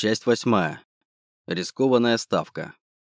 Часть восьмая. Рискованная ставка.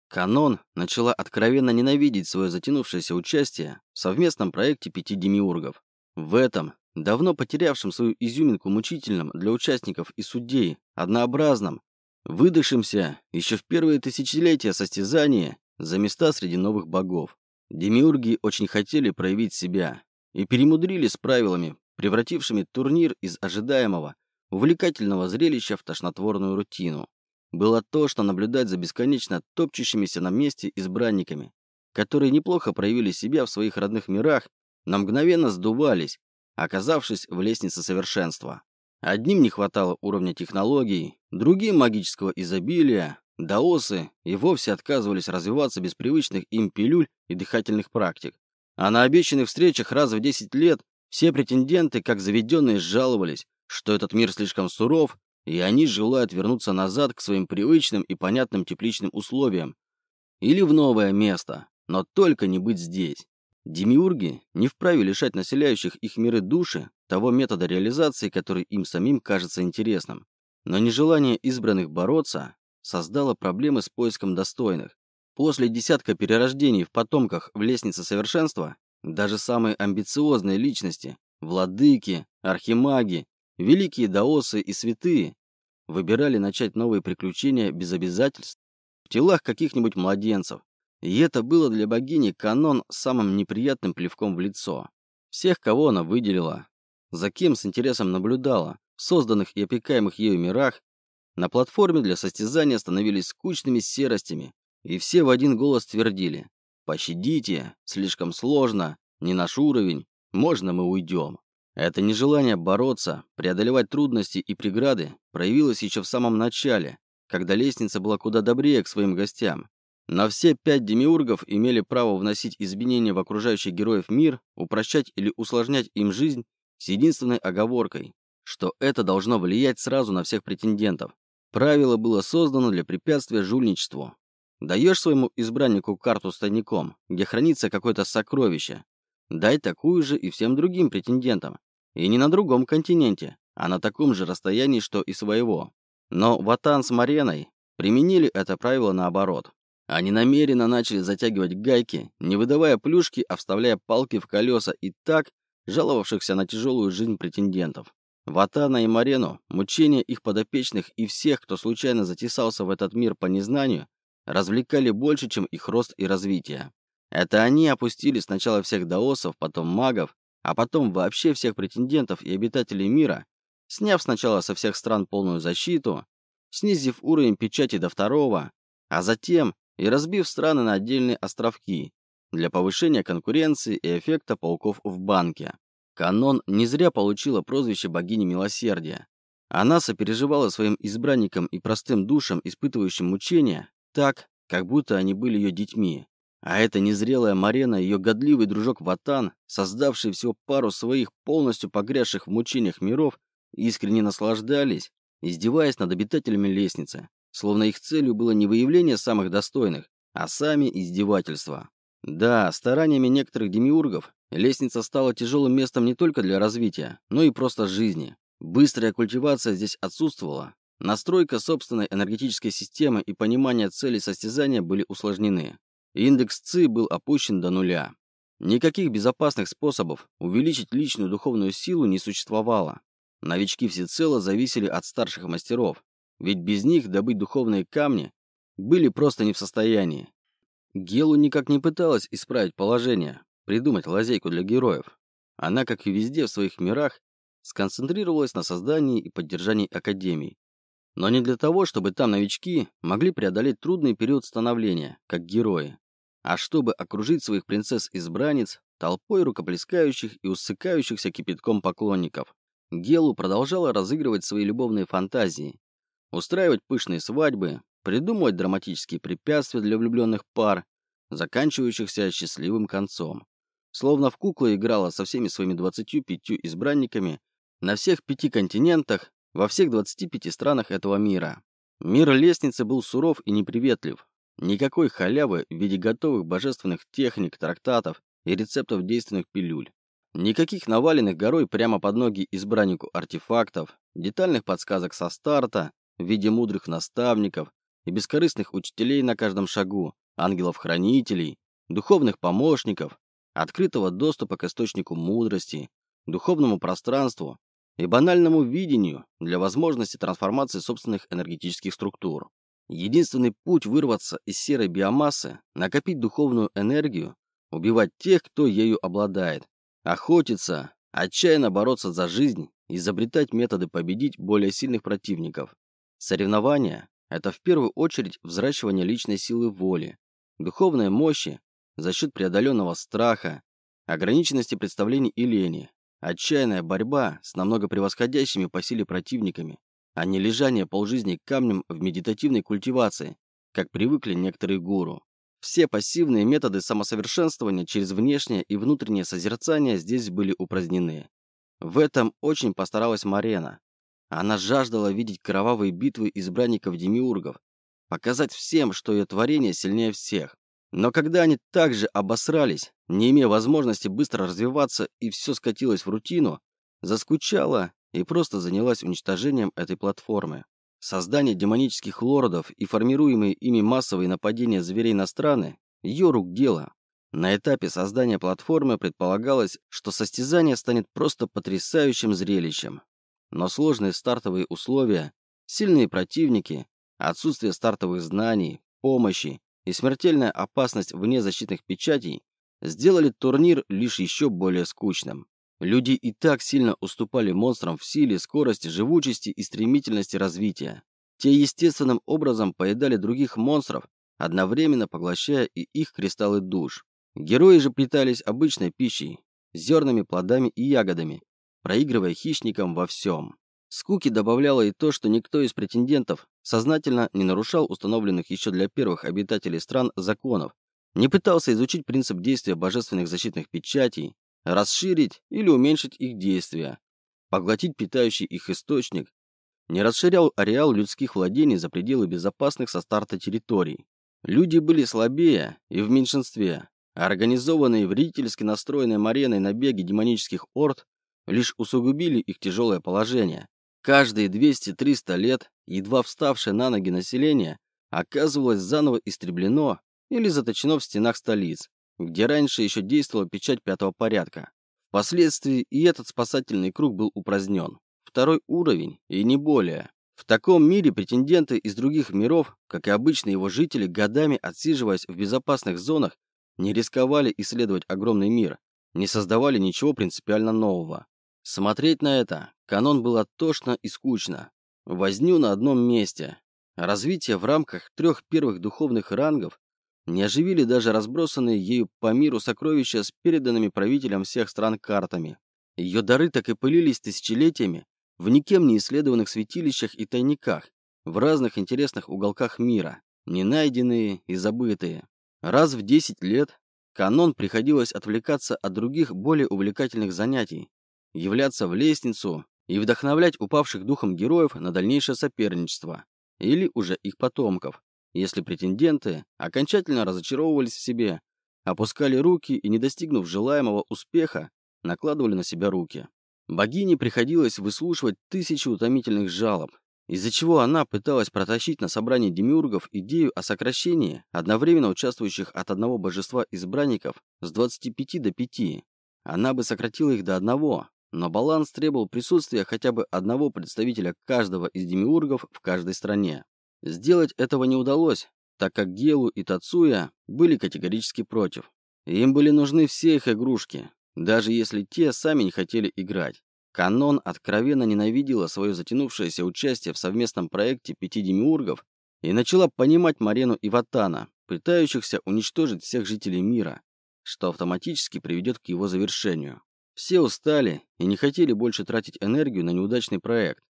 Канон начала откровенно ненавидеть свое затянувшееся участие в совместном проекте пяти демиургов. В этом, давно потерявшем свою изюминку мучительном для участников и судей, однообразном, выдохшимся еще в первые тысячелетия состязания за места среди новых богов. Демиурги очень хотели проявить себя и перемудрили с правилами, превратившими турнир из ожидаемого, увлекательного зрелища в тошнотворную рутину. Было то, что наблюдать за бесконечно топчущимися на месте избранниками, которые неплохо проявили себя в своих родных мирах, но мгновенно сдувались, оказавшись в лестнице совершенства. Одним не хватало уровня технологий, другим магического изобилия, даосы и вовсе отказывались развиваться без привычных им пилюль и дыхательных практик. А на обещанных встречах раз в 10 лет все претенденты, как заведенные, жаловались, что этот мир слишком суров, и они желают вернуться назад к своим привычным и понятным тепличным условиям. Или в новое место, но только не быть здесь. Демиурги не вправе лишать населяющих их миры души того метода реализации, который им самим кажется интересным. Но нежелание избранных бороться создало проблемы с поиском достойных. После десятка перерождений в потомках в лестнице совершенства даже самые амбициозные личности, владыки, архимаги, великие даосы и святые, выбирали начать новые приключения без обязательств в телах каких-нибудь младенцев. И это было для богини канон самым неприятным плевком в лицо. Всех, кого она выделила, за кем с интересом наблюдала, в созданных и опекаемых ею мирах, на платформе для состязания становились скучными серостями, и все в один голос твердили «Пощадите, слишком сложно, не наш уровень, можно мы уйдем». Это нежелание бороться, преодолевать трудности и преграды проявилось еще в самом начале, когда лестница была куда добрее к своим гостям. Но все пять демиургов имели право вносить изменения в окружающий героев мир, упрощать или усложнять им жизнь с единственной оговоркой, что это должно влиять сразу на всех претендентов. Правило было создано для препятствия жульничеству. Даешь своему избраннику карту с тайником, где хранится какое-то сокровище. Дай такую же и всем другим претендентам. И не на другом континенте, а на таком же расстоянии, что и своего. Но Ватан с Мареной применили это правило наоборот. Они намеренно начали затягивать гайки, не выдавая плюшки, а вставляя палки в колеса и так, жаловавшихся на тяжелую жизнь претендентов. Ватана и Марену, мучения их подопечных и всех, кто случайно затесался в этот мир по незнанию, развлекали больше, чем их рост и развитие. Это они опустили сначала всех даосов, потом магов, а потом вообще всех претендентов и обитателей мира, сняв сначала со всех стран полную защиту, снизив уровень печати до второго, а затем и разбив страны на отдельные островки для повышения конкуренции и эффекта пауков в банке. Канон не зря получила прозвище богини милосердия. Она сопереживала своим избранникам и простым душам, испытывающим мучения, так, как будто они были ее детьми. А эта незрелая Марена, ее годливый дружок Ватан, создавший всего пару своих полностью погрязших в мучениях миров, искренне наслаждались, издеваясь над обитателями лестницы, словно их целью было не выявление самых достойных, а сами издевательства. Да, стараниями некоторых демиургов лестница стала тяжелым местом не только для развития, но и просто жизни. Быстрая культивация здесь отсутствовала, Настройка собственной энергетической системы и понимание целей состязания были усложнены. Индекс ЦИ был опущен до нуля. Никаких безопасных способов увеличить личную духовную силу не существовало. Новички всецело зависели от старших мастеров, ведь без них добыть духовные камни были просто не в состоянии. Гелу никак не пыталась исправить положение, придумать лазейку для героев. Она, как и везде в своих мирах, сконцентрировалась на создании и поддержании академий, но не для того, чтобы там новички могли преодолеть трудный период становления, как герои, а чтобы окружить своих принцесс-избранниц толпой рукоплескающих и усыкающихся кипятком поклонников. Гелу продолжала разыгрывать свои любовные фантазии, устраивать пышные свадьбы, придумывать драматические препятствия для влюбленных пар, заканчивающихся счастливым концом. Словно в куклы играла со всеми своими 25 избранниками на всех пяти континентах во всех 25 странах этого мира. Мир лестницы был суров и неприветлив. Никакой халявы в виде готовых божественных техник, трактатов и рецептов действенных пилюль. Никаких наваленных горой прямо под ноги избраннику артефактов, детальных подсказок со старта, в виде мудрых наставников и бескорыстных учителей на каждом шагу, ангелов-хранителей, духовных помощников, открытого доступа к источнику мудрости, духовному пространству и банальному видению для возможности трансформации собственных энергетических структур. Единственный путь вырваться из серой биомассы, накопить духовную энергию, убивать тех, кто ею обладает, охотиться, отчаянно бороться за жизнь, изобретать методы победить более сильных противников. Соревнования – это в первую очередь взращивание личной силы воли, духовной мощи за счет преодоленного страха, ограниченности представлений и лени, отчаянная борьба с намного превосходящими по силе противниками, а не лежание полжизни камнем в медитативной культивации, как привыкли некоторые гуру. Все пассивные методы самосовершенствования через внешнее и внутреннее созерцание здесь были упразднены. В этом очень постаралась Марена. Она жаждала видеть кровавые битвы избранников-демиургов, показать всем, что ее творение сильнее всех. Но когда они также обосрались, не имея возможности быстро развиваться и все скатилось в рутину, заскучала и просто занялась уничтожением этой платформы. Создание демонических лордов и формируемые ими массовые нападения зверей на страны – ее рук дело. На этапе создания платформы предполагалось, что состязание станет просто потрясающим зрелищем. Но сложные стартовые условия, сильные противники, отсутствие стартовых знаний, помощи и смертельная опасность вне защитных печатей сделали турнир лишь еще более скучным. Люди и так сильно уступали монстрам в силе, скорости, живучести и стремительности развития. Те естественным образом поедали других монстров, одновременно поглощая и их кристаллы душ. Герои же питались обычной пищей, зернами, плодами и ягодами, проигрывая хищникам во всем. Скуки добавляло и то, что никто из претендентов сознательно не нарушал установленных еще для первых обитателей стран законов, не пытался изучить принцип действия божественных защитных печатей, расширить или уменьшить их действия, поглотить питающий их источник, не расширял ареал людских владений за пределы безопасных со старта территорий. Люди были слабее и в меньшинстве, а организованные вредительски настроенные мареной набеги демонических орд лишь усугубили их тяжелое положение. Каждые 200-300 лет едва вставшее на ноги население оказывалось заново истреблено или заточено в стенах столиц, где раньше еще действовала печать пятого порядка. Впоследствии и этот спасательный круг был упразднен. Второй уровень, и не более. В таком мире претенденты из других миров, как и обычные его жители, годами отсиживаясь в безопасных зонах, не рисковали исследовать огромный мир, не создавали ничего принципиально нового. Смотреть на это канон было тошно и скучно. Возню на одном месте. Развитие в рамках трех первых духовных рангов не оживили даже разбросанные ею по миру сокровища с переданными правителям всех стран картами. Ее дары так и пылились тысячелетиями в никем не исследованных святилищах и тайниках, в разных интересных уголках мира, не найденные и забытые. Раз в 10 лет канон приходилось отвлекаться от других более увлекательных занятий, являться в лестницу и вдохновлять упавших духом героев на дальнейшее соперничество, или уже их потомков, если претенденты окончательно разочаровывались в себе, опускали руки и, не достигнув желаемого успеха, накладывали на себя руки. Богине приходилось выслушивать тысячи утомительных жалоб, из-за чего она пыталась протащить на собрании демиургов идею о сокращении одновременно участвующих от одного божества избранников с 25 до 5. Она бы сократила их до одного, но баланс требовал присутствия хотя бы одного представителя каждого из демиургов в каждой стране. Сделать этого не удалось, так как Гелу и Тацуя были категорически против. Им были нужны все их игрушки, даже если те сами не хотели играть. Канон откровенно ненавидела свое затянувшееся участие в совместном проекте пяти демиургов и начала понимать Марену и Ватана, пытающихся уничтожить всех жителей мира, что автоматически приведет к его завершению. Все устали и не хотели больше тратить энергию на неудачный проект,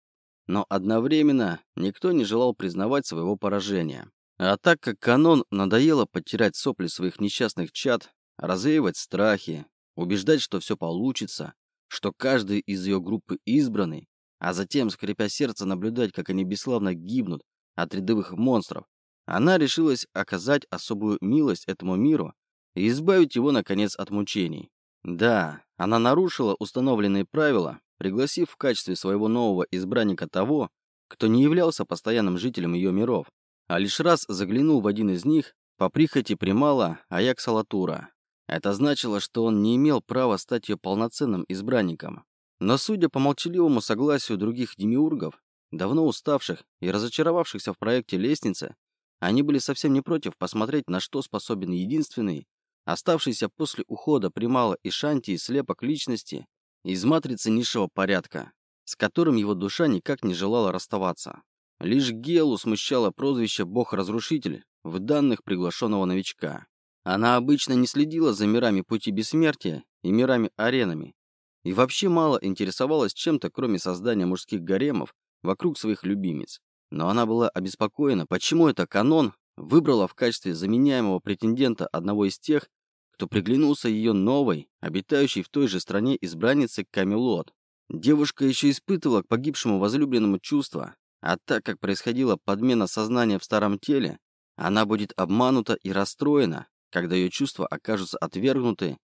но одновременно никто не желал признавать своего поражения. А так как канон надоело подтирать сопли своих несчастных чад, развеивать страхи, убеждать, что все получится, что каждый из ее группы избранный, а затем, скрипя сердце, наблюдать, как они бесславно гибнут от рядовых монстров, она решилась оказать особую милость этому миру и избавить его, наконец, от мучений. Да, она нарушила установленные правила, пригласив в качестве своего нового избранника того, кто не являлся постоянным жителем ее миров, а лишь раз заглянул в один из них по прихоти Примала Аякса Латура. Это значило, что он не имел права стать ее полноценным избранником. Но судя по молчаливому согласию других демиургов, давно уставших и разочаровавшихся в проекте лестницы, они были совсем не против посмотреть, на что способен единственный, оставшийся после ухода Примала и Шанти слепок личности из матрицы низшего порядка, с которым его душа никак не желала расставаться. Лишь Гелу смущало прозвище «Бог-разрушитель» в данных приглашенного новичка. Она обычно не следила за мирами пути бессмертия и мирами-аренами, и вообще мало интересовалась чем-то, кроме создания мужских гаремов вокруг своих любимец. Но она была обеспокоена, почему это канон выбрала в качестве заменяемого претендента одного из тех, кто приглянулся ее новой, обитающей в той же стране избраннице Камелот. Девушка еще испытывала к погибшему возлюбленному чувства, а так как происходила подмена сознания в старом теле, она будет обманута и расстроена, когда ее чувства окажутся отвергнуты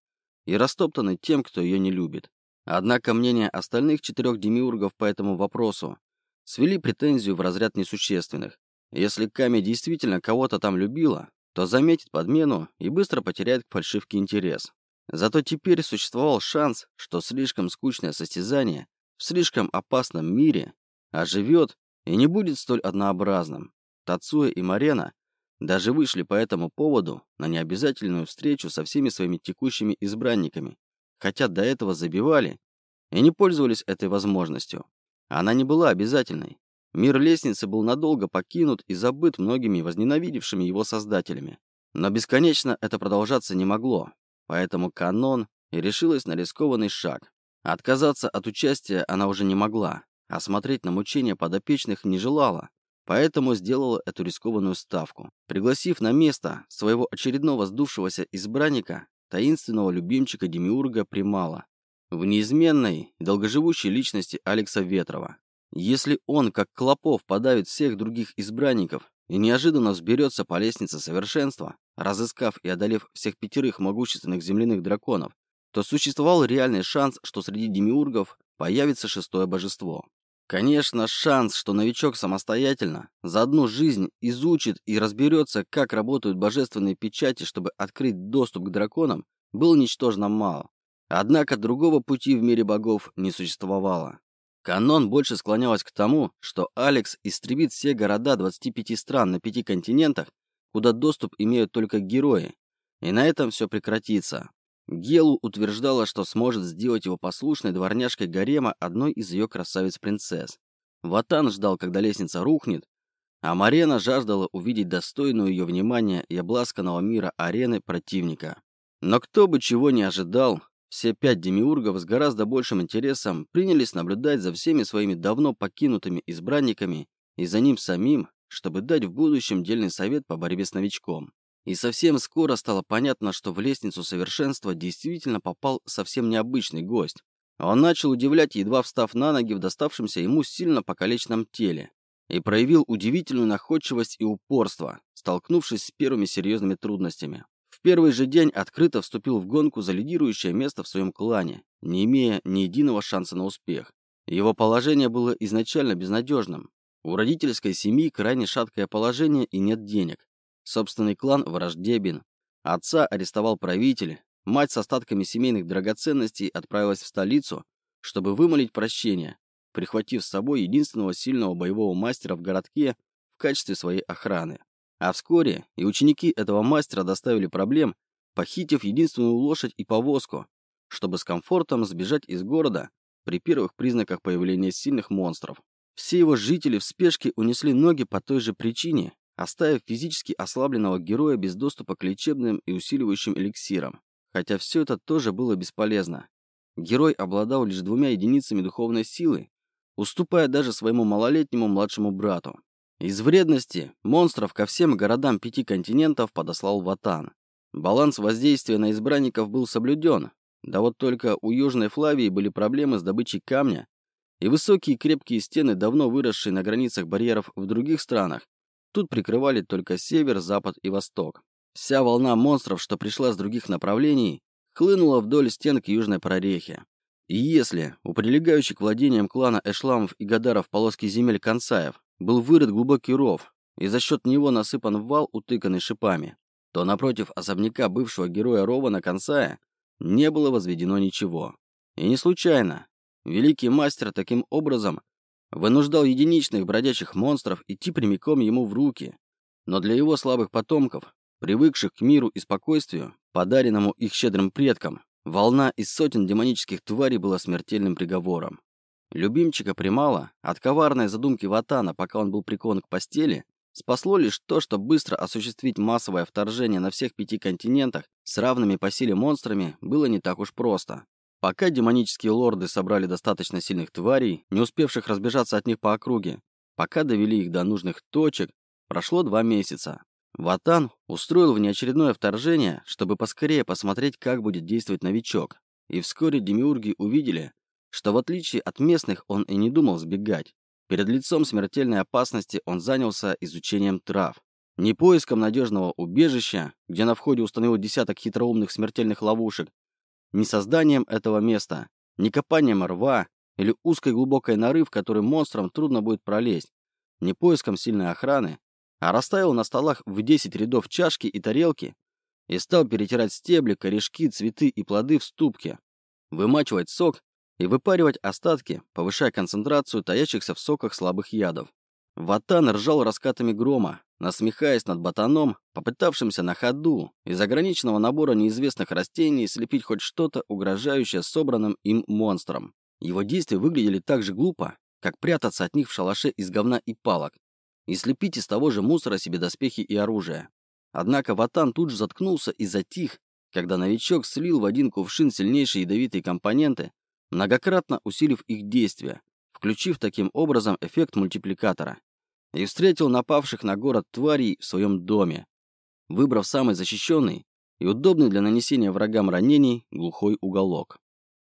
и растоптаны тем, кто ее не любит. Однако мнение остальных четырех демиургов по этому вопросу свели претензию в разряд несущественных. Если Ками действительно кого-то там любила, то заметит подмену и быстро потеряет к фальшивке интерес. Зато теперь существовал шанс, что слишком скучное состязание в слишком опасном мире оживет и не будет столь однообразным. Тацуя и Марена даже вышли по этому поводу на необязательную встречу со всеми своими текущими избранниками, хотя до этого забивали и не пользовались этой возможностью. Она не была обязательной, Мир лестницы был надолго покинут и забыт многими возненавидевшими его создателями. Но бесконечно это продолжаться не могло, поэтому канон и решилась на рискованный шаг. Отказаться от участия она уже не могла, а смотреть на мучения подопечных не желала, поэтому сделала эту рискованную ставку, пригласив на место своего очередного сдувшегося избранника, таинственного любимчика Демиурга Примала, в неизменной, долгоживущей личности Алекса Ветрова. Если он, как Клопов, подавит всех других избранников и неожиданно взберется по лестнице совершенства, разыскав и одолев всех пятерых могущественных земляных драконов, то существовал реальный шанс, что среди демиургов появится шестое божество. Конечно, шанс, что новичок самостоятельно за одну жизнь изучит и разберется, как работают божественные печати, чтобы открыть доступ к драконам, был ничтожно мал. Однако другого пути в мире богов не существовало. Канон больше склонялась к тому, что Алекс истребит все города 25 стран на пяти континентах, куда доступ имеют только герои, и на этом все прекратится. Гелу утверждала, что сможет сделать его послушной дворняжкой гарема одной из ее красавиц-принцесс. Ватан ждал, когда лестница рухнет, а Марена жаждала увидеть достойную ее внимания и обласканного мира арены противника. Но кто бы чего не ожидал, все пять демиургов с гораздо большим интересом принялись наблюдать за всеми своими давно покинутыми избранниками и за ним самим, чтобы дать в будущем дельный совет по борьбе с новичком. И совсем скоро стало понятно, что в лестницу совершенства действительно попал совсем необычный гость. Он начал удивлять, едва встав на ноги в доставшемся ему сильно покалеченном теле, и проявил удивительную находчивость и упорство, столкнувшись с первыми серьезными трудностями первый же день открыто вступил в гонку за лидирующее место в своем клане, не имея ни единого шанса на успех. Его положение было изначально безнадежным. У родительской семьи крайне шаткое положение и нет денег. Собственный клан враждебен. Отца арестовал правитель, мать с остатками семейных драгоценностей отправилась в столицу, чтобы вымолить прощение, прихватив с собой единственного сильного боевого мастера в городке в качестве своей охраны. А вскоре и ученики этого мастера доставили проблем, похитив единственную лошадь и повозку, чтобы с комфортом сбежать из города при первых признаках появления сильных монстров. Все его жители в спешке унесли ноги по той же причине, оставив физически ослабленного героя без доступа к лечебным и усиливающим эликсирам. Хотя все это тоже было бесполезно. Герой обладал лишь двумя единицами духовной силы, уступая даже своему малолетнему младшему брату. Из вредности монстров ко всем городам пяти континентов подослал Ватан. Баланс воздействия на избранников был соблюден, да вот только у Южной Флавии были проблемы с добычей камня, и высокие крепкие стены, давно выросшие на границах барьеров в других странах, тут прикрывали только север, запад и восток. Вся волна монстров, что пришла с других направлений, хлынула вдоль стен к южной прорехе. И если у прилегающих к владениям клана Эшламов и Гадаров полоски земель Консаев был вырыт глубокий ров, и за счет него насыпан вал, утыканный шипами, то напротив особняка бывшего героя рова на Консая не было возведено ничего. И не случайно. Великий мастер таким образом вынуждал единичных бродячих монстров идти прямиком ему в руки. Но для его слабых потомков, привыкших к миру и спокойствию, подаренному их щедрым предкам, волна из сотен демонических тварей была смертельным приговором. Любимчика Примала от коварной задумки Ватана, пока он был прикован к постели, спасло лишь то, что быстро осуществить массовое вторжение на всех пяти континентах с равными по силе монстрами было не так уж просто. Пока демонические лорды собрали достаточно сильных тварей, не успевших разбежаться от них по округе, пока довели их до нужных точек, прошло два месяца. Ватан устроил внеочередное вторжение, чтобы поскорее посмотреть, как будет действовать новичок. И вскоре демиурги увидели, что в отличие от местных он и не думал сбегать. Перед лицом смертельной опасности он занялся изучением трав. Не поиском надежного убежища, где на входе установил десяток хитроумных смертельных ловушек, ни созданием этого места, ни копанием рва или узкой глубокой норы, в которой монстрам трудно будет пролезть, ни поиском сильной охраны, а расставил на столах в 10 рядов чашки и тарелки и стал перетирать стебли, корешки, цветы и плоды в ступке, вымачивать сок и выпаривать остатки, повышая концентрацию таящихся в соках слабых ядов. Ватан ржал раскатами грома, насмехаясь над ботаном, попытавшимся на ходу из ограниченного набора неизвестных растений слепить хоть что-то, угрожающее собранным им монстрам. Его действия выглядели так же глупо, как прятаться от них в шалаше из говна и палок, и слепить из того же мусора себе доспехи и оружие. Однако Ватан тут же заткнулся и затих, когда новичок слил в один кувшин сильнейшие ядовитые компоненты, многократно усилив их действия, включив таким образом эффект мультипликатора и встретил напавших на город тварей в своем доме, выбрав самый защищенный и удобный для нанесения врагам ранений глухой уголок.